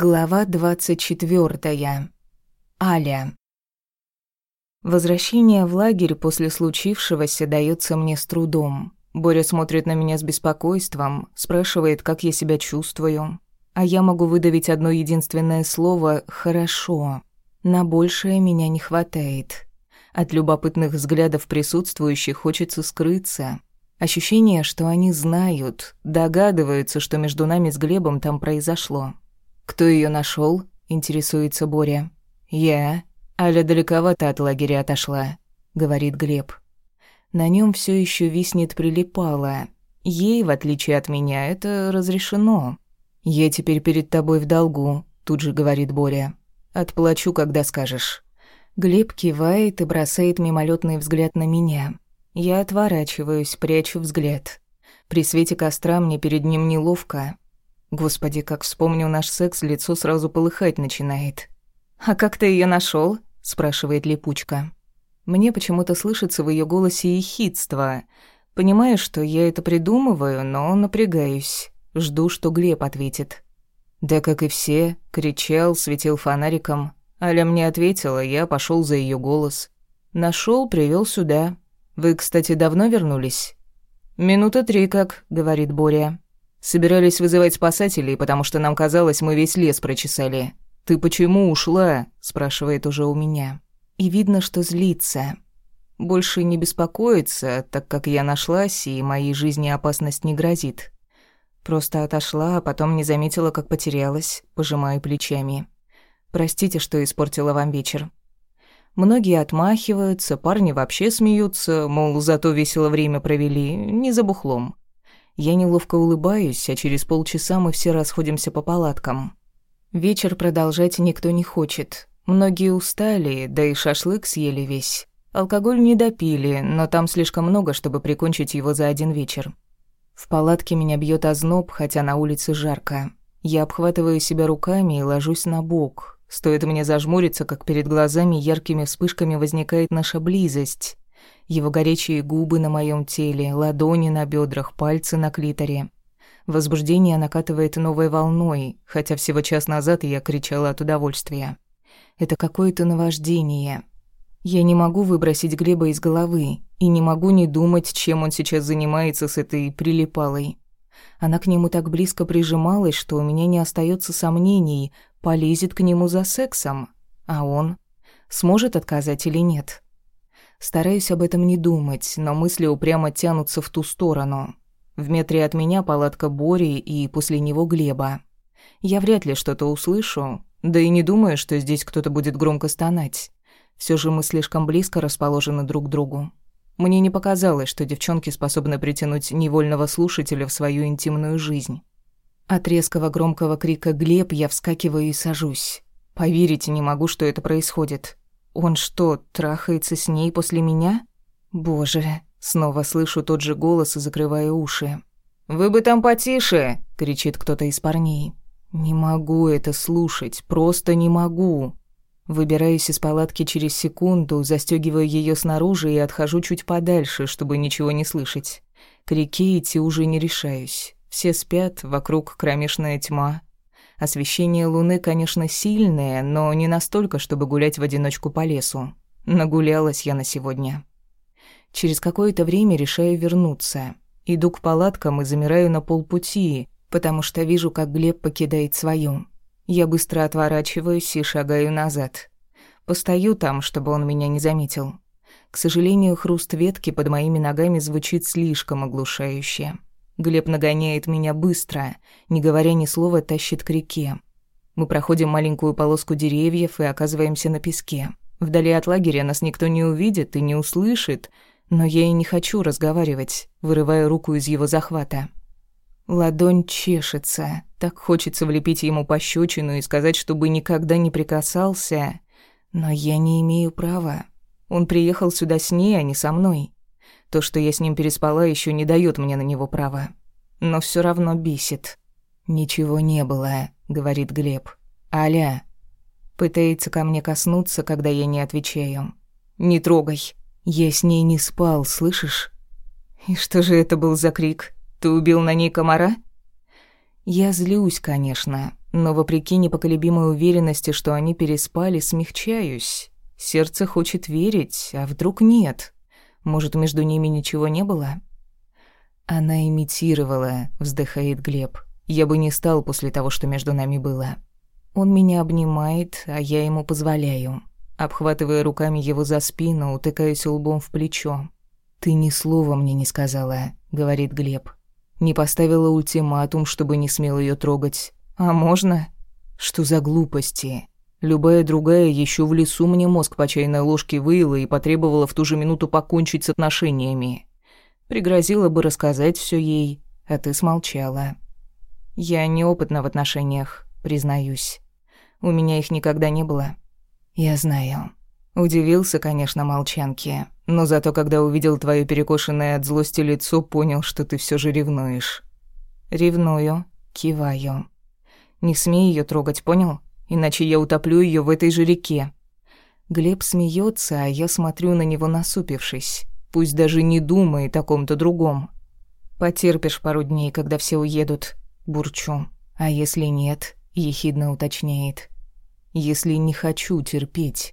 Глава двадцать четвёртая. Аля. Возвращение в лагерь после случившегося даётся мне с трудом. Боря смотрит на меня с беспокойством, спрашивает, как я себя чувствую. А я могу выдавить одно единственное слово «хорошо». На большее меня не хватает. От любопытных взглядов присутствующих хочется скрыться. Ощущение, что они знают, догадываются, что между нами с Глебом там произошло. «Кто ее нашел? интересуется Боря. «Я. Аля далековато от лагеря отошла», — говорит Глеб. На нем все еще виснет прилипало. Ей, в отличие от меня, это разрешено. «Я теперь перед тобой в долгу», — тут же говорит Боря. «Отплачу, когда скажешь». Глеб кивает и бросает мимолетный взгляд на меня. Я отворачиваюсь, прячу взгляд. При свете костра мне перед ним неловко. Господи, как вспомню наш секс, лицо сразу полыхать начинает. «А как ты ее нашел? спрашивает Липучка. Мне почему-то слышится в ее голосе ехидство. Понимаю, что я это придумываю, но напрягаюсь. Жду, что Глеб ответит. Да как и все, кричал, светил фонариком. Аля мне ответила, я пошел за ее голос. Нашел, привел сюда. Вы, кстати, давно вернулись? Минута три как, говорит Боря. Собирались вызывать спасателей, потому что нам казалось, мы весь лес прочесали. Ты почему ушла? спрашивает уже у меня. И видно, что злится. Больше не беспокоится, так как я нашлась, и моей жизни опасность не грозит. Просто отошла, а потом не заметила, как потерялась, пожимаю плечами. Простите, что испортила вам вечер. Многие отмахиваются, парни вообще смеются, мол, зато весело время провели, не за бухлом. Я неловко улыбаюсь, а через полчаса мы все расходимся по палаткам. Вечер продолжать никто не хочет. Многие устали, да и шашлык съели весь. Алкоголь не допили, но там слишком много, чтобы прикончить его за один вечер. В палатке меня бьет озноб, хотя на улице жарко. Я обхватываю себя руками и ложусь на бок. Стоит мне зажмуриться, как перед глазами яркими вспышками возникает наша близость. Его горячие губы на моем теле, ладони на бедрах, пальцы на клиторе. Возбуждение накатывает новой волной, хотя всего час назад я кричала от удовольствия. Это какое-то наваждение. Я не могу выбросить Глеба из головы и не могу не думать, чем он сейчас занимается с этой прилипалой. Она к нему так близко прижималась, что у меня не остается сомнений, полезет к нему за сексом, а он сможет отказать или нет. Стараюсь об этом не думать, но мысли упрямо тянутся в ту сторону. В метре от меня палатка Бори и после него Глеба. Я вряд ли что-то услышу, да и не думаю, что здесь кто-то будет громко стонать. Все же мы слишком близко расположены друг к другу. Мне не показалось, что девчонки способны притянуть невольного слушателя в свою интимную жизнь. От резкого громкого крика «Глеб» я вскакиваю и сажусь. Поверить не могу, что это происходит. Он что, трахается с ней после меня? Боже, снова слышу тот же голос и закрываю уши. «Вы бы там потише!» — кричит кто-то из парней. «Не могу это слушать, просто не могу!» Выбираюсь из палатки через секунду, застёгиваю её снаружи и отхожу чуть подальше, чтобы ничего не слышать. К идти уже не решаюсь. Все спят, вокруг кромешная тьма. Освещение луны, конечно, сильное, но не настолько, чтобы гулять в одиночку по лесу. Нагулялась я на сегодня. Через какое-то время решаю вернуться. Иду к палаткам и замираю на полпути, потому что вижу, как Глеб покидает свою. Я быстро отворачиваюсь и шагаю назад. Постою там, чтобы он меня не заметил. К сожалению, хруст ветки под моими ногами звучит слишком оглушающе. Глеб нагоняет меня быстро, не говоря ни слова, тащит к реке. Мы проходим маленькую полоску деревьев и оказываемся на песке. Вдали от лагеря нас никто не увидит и не услышит, но я и не хочу разговаривать, вырывая руку из его захвата. Ладонь чешется, так хочется влепить ему пощечину и сказать, чтобы никогда не прикасался, но я не имею права. Он приехал сюда с ней, а не со мной. То, что я с ним переспала, еще не дает мне на него права. Но все равно бесит. «Ничего не было», — говорит Глеб. «Аля». Пытается ко мне коснуться, когда я не отвечаю. «Не трогай». Я с ней не спал, слышишь? И что же это был за крик? Ты убил на ней комара? Я злюсь, конечно. Но вопреки непоколебимой уверенности, что они переспали, смягчаюсь. Сердце хочет верить, а вдруг нет? Может, между ними ничего не было? Она имитировала, вздыхает Глеб. Я бы не стал после того, что между нами было. Он меня обнимает, а я ему позволяю. Обхватывая руками его за спину, утыкаюсь лбом в плечо. «Ты ни слова мне не сказала», — говорит Глеб. «Не поставила ультиматум, чтобы не смел ее трогать. А можно?» «Что за глупости?» Любая другая еще в лесу мне мозг по чайной ложке выила и потребовала в ту же минуту покончить с отношениями. Пригрозила бы рассказать все ей, а ты смолчала. Я неопытна в отношениях, признаюсь. У меня их никогда не было. Я знаю. Удивился, конечно, молчанке, но зато когда увидел твое перекошенное от злости лицо, понял, что ты все же ревнуешь. Ревную, киваю. Не смей ее трогать, понял? Иначе я утоплю ее в этой же реке. Глеб смеется, а я смотрю на него насупившись. Пусть даже не думает о ком-то другом. Потерпишь пару дней, когда все уедут, бурчу. А если нет, ехидно уточняет. Если не хочу терпеть.